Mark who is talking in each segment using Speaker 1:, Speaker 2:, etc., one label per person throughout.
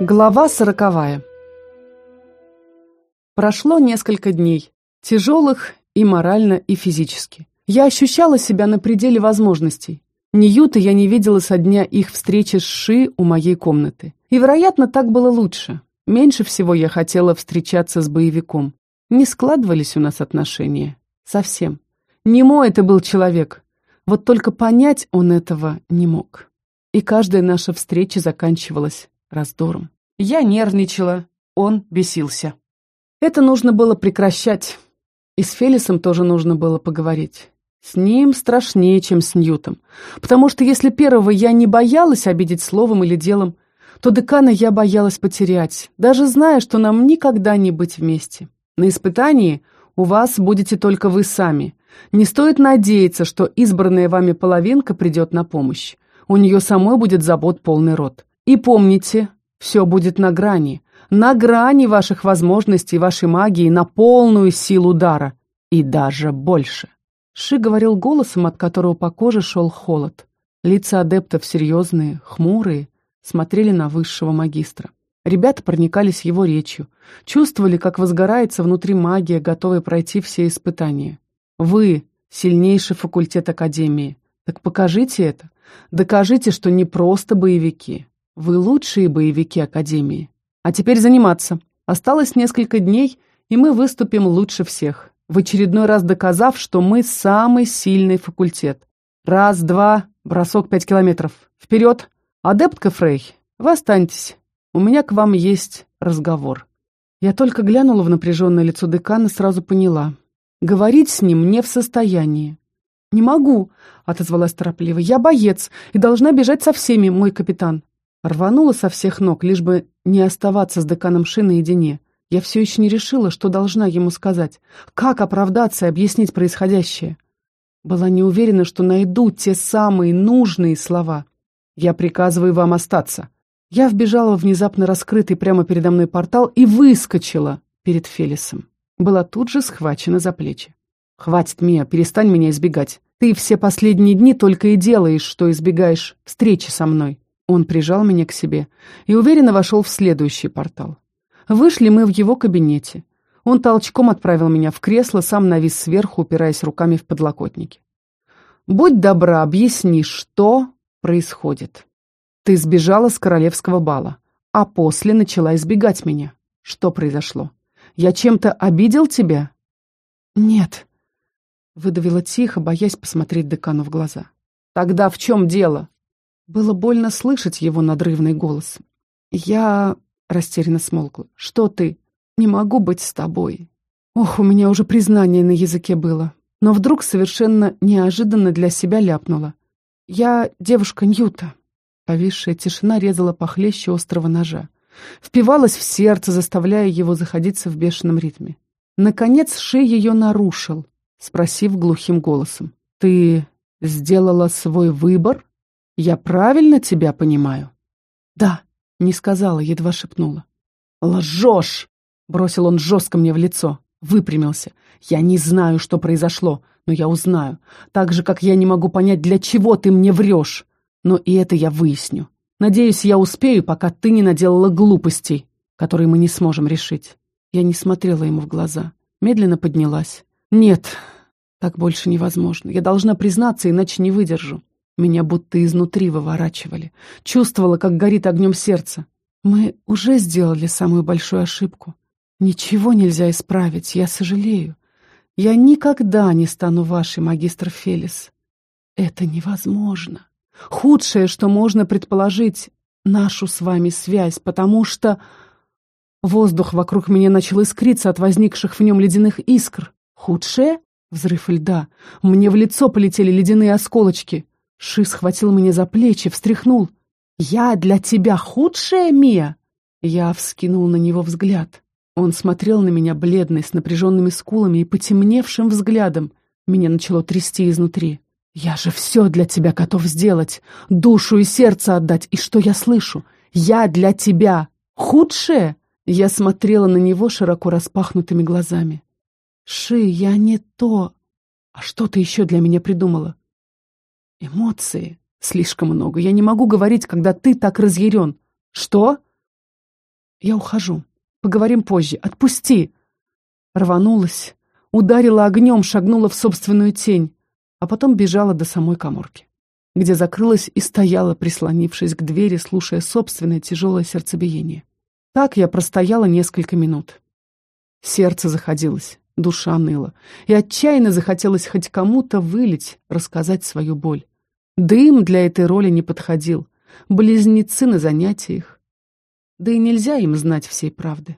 Speaker 1: Глава сороковая Прошло несколько дней, тяжелых и морально, и физически. Я ощущала себя на пределе возможностей. Ньюта я не видела со дня их встречи с Ши у моей комнаты. И, вероятно, так было лучше. Меньше всего я хотела встречаться с боевиком. Не складывались у нас отношения. Совсем. Не мой это был человек. Вот только понять он этого не мог. И каждая наша встреча заканчивалась раздором. Я нервничала, он бесился. Это нужно было прекращать. И с Фелисом тоже нужно было поговорить. С ним страшнее, чем с Ньютом. Потому что если первого я не боялась обидеть словом или делом, то декана я боялась потерять, даже зная, что нам никогда не быть вместе. На испытании у вас будете только вы сами. Не стоит надеяться, что избранная вами половинка придет на помощь. У нее самой будет забот полный рот. И помните, все будет на грани, на грани ваших возможностей, вашей магии, на полную силу удара. И даже больше. Ши говорил голосом, от которого по коже шел холод. Лица адептов серьезные, хмурые, смотрели на высшего магистра. Ребята проникались его речью, чувствовали, как возгорается внутри магия, готовая пройти все испытания. Вы — сильнейший факультет Академии. Так покажите это. Докажите, что не просто боевики, вы лучшие боевики Академии. А теперь заниматься. Осталось несколько дней, и мы выступим лучше всех, в очередной раз доказав, что мы самый сильный факультет. Раз, два, бросок пять километров. Вперед! Адептка Фрей, вы останьтесь. У меня к вам есть разговор. Я только глянула в напряженное лицо декана, сразу поняла. Говорить с ним не в состоянии. «Не могу», — отозвалась торопливо. «Я боец и должна бежать со всеми, мой капитан». Рванула со всех ног, лишь бы не оставаться с деканом Ши наедине. Я все еще не решила, что должна ему сказать. Как оправдаться и объяснить происходящее? Была не уверена, что найду те самые нужные слова. «Я приказываю вам остаться». Я вбежала в внезапно раскрытый прямо передо мной портал и выскочила перед Фелисом. Была тут же схвачена за плечи. «Хватит, Мия, перестань меня избегать. Ты все последние дни только и делаешь, что избегаешь встречи со мной. Он прижал меня к себе и уверенно вошел в следующий портал. Вышли мы в его кабинете. Он толчком отправил меня в кресло, сам навис сверху, упираясь руками в подлокотники. «Будь добра, объясни, что происходит. Ты сбежала с королевского бала, а после начала избегать меня. Что произошло? Я чем-то обидел тебя?» «Нет», — выдавила тихо, боясь посмотреть декану в глаза. «Тогда в чем дело?» Было больно слышать его надрывный голос. «Я...» — растерянно смолкла. «Что ты? Не могу быть с тобой». Ох, у меня уже признание на языке было. Но вдруг совершенно неожиданно для себя ляпнула. «Я девушка Ньюта». Повисшая тишина резала похлеще острого ножа. Впивалась в сердце, заставляя его заходиться в бешеном ритме. Наконец Ши ее нарушил, спросив глухим голосом. «Ты сделала свой выбор?» Я правильно тебя понимаю?» «Да», — не сказала, едва шепнула. «Лжешь!» — бросил он жестко мне в лицо. Выпрямился. «Я не знаю, что произошло, но я узнаю. Так же, как я не могу понять, для чего ты мне врешь. Но и это я выясню. Надеюсь, я успею, пока ты не наделала глупостей, которые мы не сможем решить». Я не смотрела ему в глаза. Медленно поднялась. «Нет, так больше невозможно. Я должна признаться, иначе не выдержу. Меня будто изнутри выворачивали. Чувствовала, как горит огнем сердце. Мы уже сделали самую большую ошибку. Ничего нельзя исправить, я сожалею. Я никогда не стану вашей, магистр Фелис. Это невозможно. Худшее, что можно предположить, нашу с вами связь, потому что... Воздух вокруг меня начал искриться от возникших в нем ледяных искр. Худшее? Взрыв льда. Мне в лицо полетели ледяные осколочки. Ши схватил меня за плечи, встряхнул. «Я для тебя худшая, Мия?» Я вскинул на него взгляд. Он смотрел на меня бледный, с напряженными скулами и потемневшим взглядом. Меня начало трясти изнутри. «Я же все для тебя готов сделать, душу и сердце отдать, и что я слышу? Я для тебя худшая?» Я смотрела на него широко распахнутыми глазами. «Ши, я не то. А что ты еще для меня придумала? Эмоции. Слишком много. Я не могу говорить, когда ты так разъярен. Что? «Я ухожу. Поговорим позже. Отпусти!» Рванулась, ударила огнем, шагнула в собственную тень, а потом бежала до самой коморки, где закрылась и стояла, прислонившись к двери, слушая собственное тяжелое сердцебиение. Так я простояла несколько минут. Сердце заходилось, душа ныла, и отчаянно захотелось хоть кому-то вылить, рассказать свою боль. Дым для этой роли не подходил, близнецы на занятиях. Да и нельзя им знать всей правды.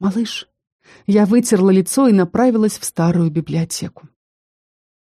Speaker 1: «Малыш», я вытерла лицо и направилась в старую библиотеку.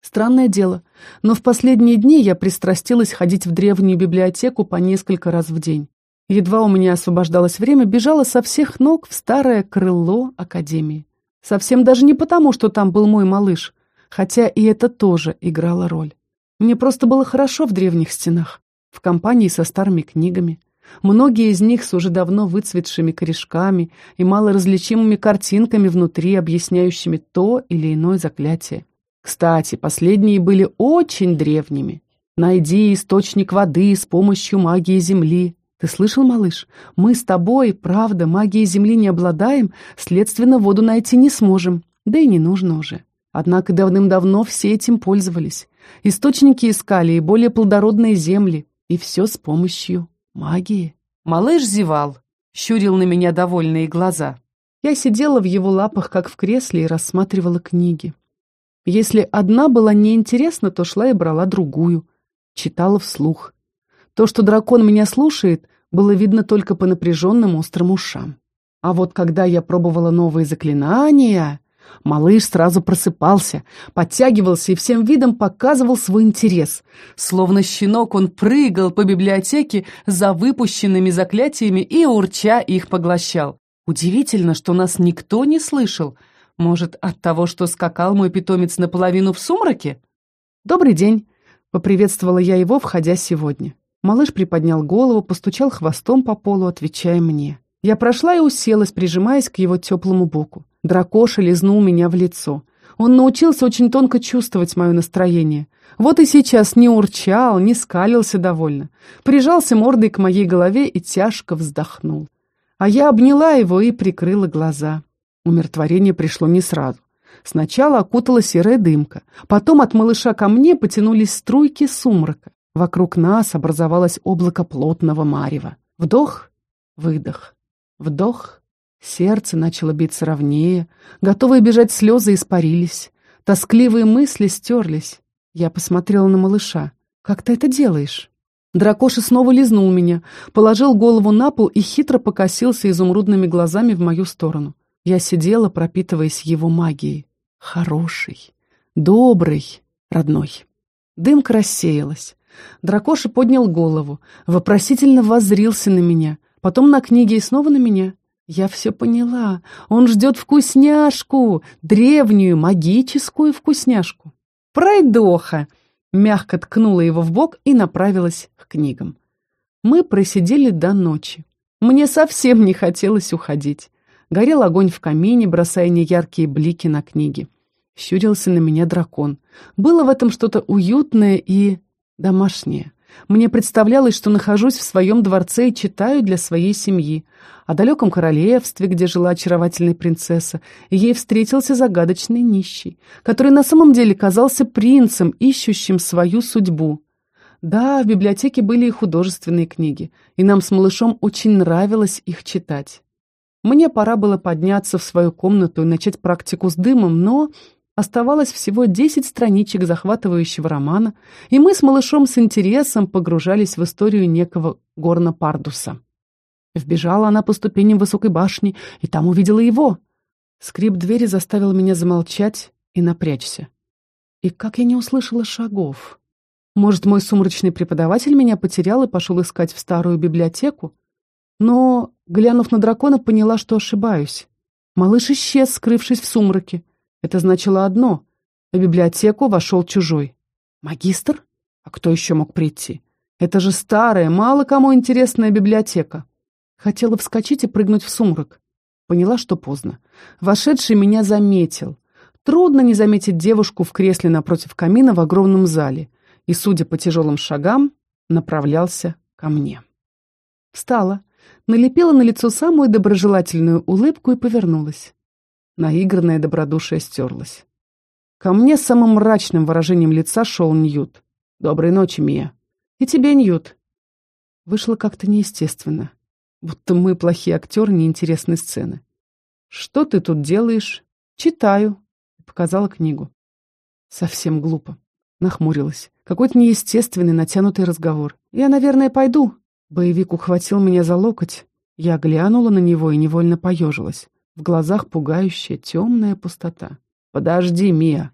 Speaker 1: Странное дело, но в последние дни я пристрастилась ходить в древнюю библиотеку по несколько раз в день. Едва у меня освобождалось время, бежала со всех ног в старое крыло Академии. Совсем даже не потому, что там был мой малыш, хотя и это тоже играло роль. Мне просто было хорошо в древних стенах, в компании со старыми книгами. Многие из них с уже давно выцветшими корешками и малоразличимыми картинками внутри, объясняющими то или иное заклятие. Кстати, последние были очень древними. «Найди источник воды с помощью магии Земли». Ты слышал, малыш? Мы с тобой, правда, магией Земли не обладаем, следственно, воду найти не сможем. Да и не нужно уже. Однако давным-давно все этим пользовались. Источники искали и более плодородные земли. И все с помощью магии. Малыш зевал, щурил на меня довольные глаза. Я сидела в его лапах, как в кресле, и рассматривала книги. Если одна была неинтересна, то шла и брала другую. Читала вслух. То, что дракон меня слушает, было видно только по напряженным острым ушам. А вот когда я пробовала новые заклинания, малыш сразу просыпался, подтягивался и всем видом показывал свой интерес. Словно щенок он прыгал по библиотеке за выпущенными заклятиями и, урча, их поглощал. Удивительно, что нас никто не слышал. Может, от того, что скакал мой питомец наполовину в сумраке? «Добрый день», — поприветствовала я его, входя сегодня. Малыш приподнял голову, постучал хвостом по полу, отвечая мне. Я прошла и уселась, прижимаясь к его теплому боку. Дракоша лизнул меня в лицо. Он научился очень тонко чувствовать мое настроение. Вот и сейчас не урчал, не скалился довольно. Прижался мордой к моей голове и тяжко вздохнул. А я обняла его и прикрыла глаза. Умиротворение пришло не сразу. Сначала окутала серая дымка, потом от малыша ко мне потянулись струйки сумрака. Вокруг нас образовалось облако плотного марева. Вдох, выдох, вдох. Сердце начало биться ровнее, готовые бежать слезы испарились. Тоскливые мысли стерлись. Я посмотрела на малыша. «Как ты это делаешь?» Дракоша снова лизнул меня, положил голову на пол и хитро покосился изумрудными глазами в мою сторону. Я сидела, пропитываясь его магией. Хороший, добрый, родной. Дымка рассеялась. Дракоша поднял голову, вопросительно воззрился на меня, потом на книги и снова на меня. Я все поняла. Он ждет вкусняшку, древнюю магическую вкусняшку. Пройдоха! Мягко ткнула его в бок и направилась к книгам. Мы просидели до ночи. Мне совсем не хотелось уходить. Горел огонь в камине, бросая неяркие блики на книги. Щурился на меня дракон. Было в этом что-то уютное и домашнее. Мне представлялось, что нахожусь в своем дворце и читаю для своей семьи. О далеком королевстве, где жила очаровательная принцесса, ей встретился загадочный нищий, который на самом деле казался принцем, ищущим свою судьбу. Да, в библиотеке были и художественные книги, и нам с малышом очень нравилось их читать. Мне пора было подняться в свою комнату и начать практику с дымом, но Оставалось всего десять страничек захватывающего романа, и мы с малышом с интересом погружались в историю некого Горна Пардуса. Вбежала она по ступеням высокой башни, и там увидела его. Скрип двери заставил меня замолчать и напрячься. И как я не услышала шагов? Может, мой сумрачный преподаватель меня потерял и пошел искать в старую библиотеку? Но, глянув на дракона, поняла, что ошибаюсь. Малыш исчез, скрывшись в сумраке. Это значило одно — в библиотеку вошел чужой. Магистр? А кто еще мог прийти? Это же старая, мало кому интересная библиотека. Хотела вскочить и прыгнуть в сумрак. Поняла, что поздно. Вошедший меня заметил. Трудно не заметить девушку в кресле напротив камина в огромном зале. И, судя по тяжелым шагам, направлялся ко мне. Встала, налепила на лицо самую доброжелательную улыбку и повернулась. Наигранное добродушие стерлось. Ко мне с самым мрачным выражением лица шел Ньют. «Доброй ночи, Мия». «И тебе, Ньют». Вышло как-то неестественно. Будто мы плохие актеры неинтересной сцены. «Что ты тут делаешь?» «Читаю», — показала книгу. Совсем глупо. Нахмурилась. Какой-то неестественный, натянутый разговор. «Я, наверное, пойду». Боевик ухватил меня за локоть. Я глянула на него и невольно поежилась. В глазах пугающая темная пустота. «Подожди, Мия!»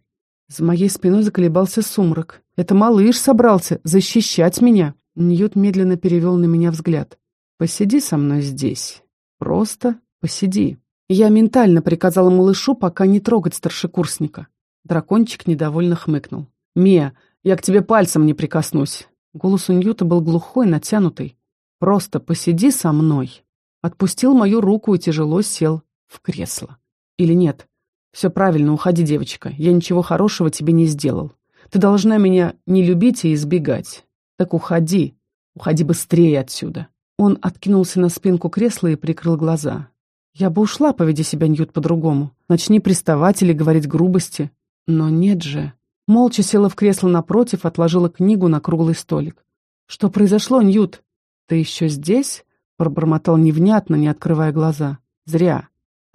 Speaker 1: За моей спиной заколебался сумрак. Это малыш собрался защищать меня. Ньют медленно перевел на меня взгляд. «Посиди со мной здесь. Просто посиди». Я ментально приказала малышу пока не трогать старшекурсника. Дракончик недовольно хмыкнул. «Мия, я к тебе пальцем не прикоснусь». Голос у Ньюта был глухой, натянутый. «Просто посиди со мной». Отпустил мою руку и тяжело сел в кресло. Или нет? Все правильно, уходи, девочка. Я ничего хорошего тебе не сделал. Ты должна меня не любить и избегать. Так уходи. Уходи быстрее отсюда. Он откинулся на спинку кресла и прикрыл глаза. Я бы ушла, поведи себя, Ньют, по-другому. Начни приставать или говорить грубости. Но нет же. Молча села в кресло напротив, отложила книгу на круглый столик. «Что произошло, Ньют? Ты еще здесь?» Пробормотал невнятно, не открывая глаза. «Зря.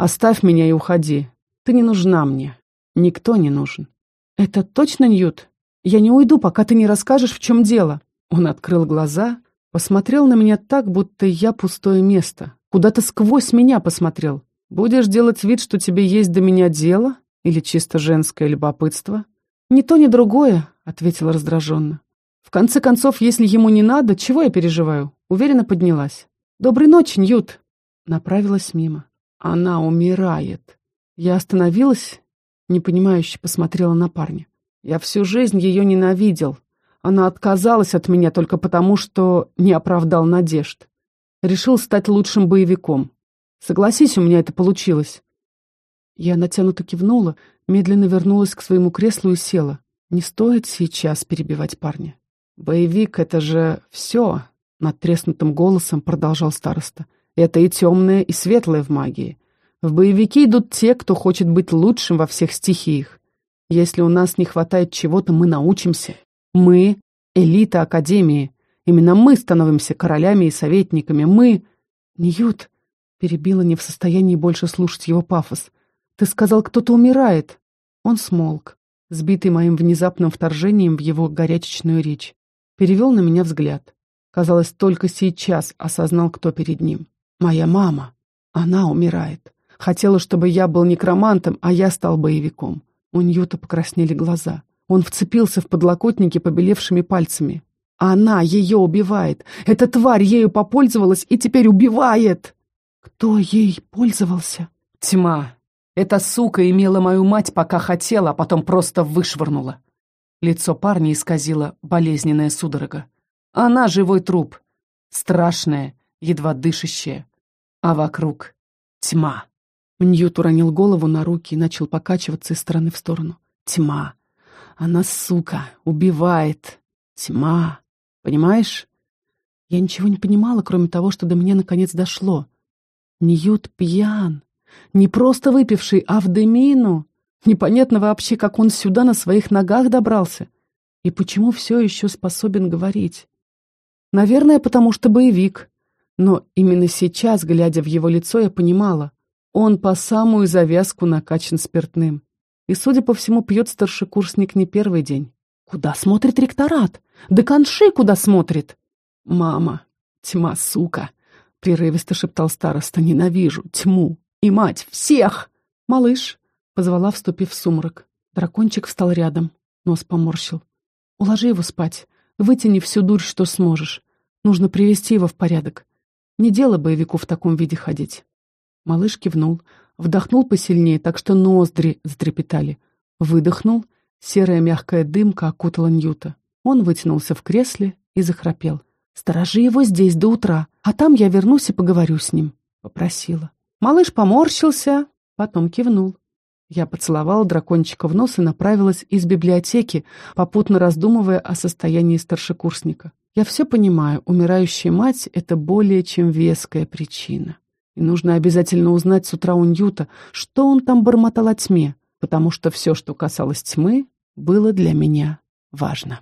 Speaker 1: Оставь меня и уходи. Ты не нужна мне. Никто не нужен». «Это точно, Ньют? Я не уйду, пока ты не расскажешь, в чем дело». Он открыл глаза, посмотрел на меня так, будто я пустое место, Куда-то сквозь меня посмотрел. Будешь делать вид, что тебе есть до меня дело? Или чисто женское любопытство? Ни то, ни другое, ответила раздраженно. В конце концов, если ему не надо, чего я переживаю? Уверенно поднялась. Доброй ночи, Ньют. Направилась мимо. Она умирает. Я остановилась, непонимающе посмотрела на парня. Я всю жизнь ее ненавидел. Она отказалась от меня только потому, что не оправдал надежд. Решил стать лучшим боевиком. Согласись, у меня это получилось. Я натянуто кивнула, медленно вернулась к своему креслу и села. Не стоит сейчас перебивать парня. «Боевик — это же все», — над треснутым голосом продолжал староста. «Это и темное, и светлое в магии. В боевики идут те, кто хочет быть лучшим во всех стихиях. Если у нас не хватает чего-то, мы научимся. Мы — элита Академии. Именно мы становимся королями и советниками. Мы... Ньют, перебила не в состоянии больше слушать его пафос. Ты сказал, кто-то умирает. Он смолк, сбитый моим внезапным вторжением в его горячечную речь. Перевел на меня взгляд. Казалось, только сейчас осознал, кто перед ним. Моя мама. Она умирает. Хотела, чтобы я был некромантом, а я стал боевиком. У Ньюта покраснели глаза. Он вцепился в подлокотники побелевшими пальцами. Она ее убивает. Эта тварь ею попользовалась и теперь убивает. Кто ей пользовался? Тьма. Эта сука имела мою мать, пока хотела, а потом просто вышвырнула. Лицо парня исказило болезненная судорога. Она живой труп. Страшная, едва дышащая. А вокруг тьма. Ньют уронил голову на руки и начал покачиваться из стороны в сторону. Тьма. Она, сука, убивает. Тьма. Понимаешь? Я ничего не понимала, кроме того, что до меня наконец дошло. Ньют пьян. Не просто выпивший, а в демину. Непонятно вообще, как он сюда на своих ногах добрался. И почему все еще способен говорить. Наверное, потому что боевик. Но именно сейчас, глядя в его лицо, я понимала. Он по самую завязку накачан спиртным. И, судя по всему, пьет старшекурсник не первый день. Куда смотрит ректорат? Деканши куда смотрит? Мама, тьма, сука, прерывисто шептал староста, ненавижу тьму и мать всех. Малыш, позвала, вступив в сумрак. Дракончик встал рядом, нос поморщил. Уложи его спать, вытяни всю дурь, что сможешь. Нужно привести его в порядок. Не дело боевику в таком виде ходить. Малыш кивнул, вдохнул посильнее, так что ноздри затрепетали. Выдохнул Серая мягкая дымка окутала Ньюта. Он вытянулся в кресле и захрапел. «Сторожи его здесь до утра, а там я вернусь и поговорю с ним», — попросила. Малыш поморщился, потом кивнул. Я поцеловала дракончика в нос и направилась из библиотеки, попутно раздумывая о состоянии старшекурсника. Я все понимаю, умирающая мать — это более чем веская причина. И нужно обязательно узнать с утра у Ньюта, что он там бормотал о тьме, потому что все, что касалось тьмы, было для меня важно.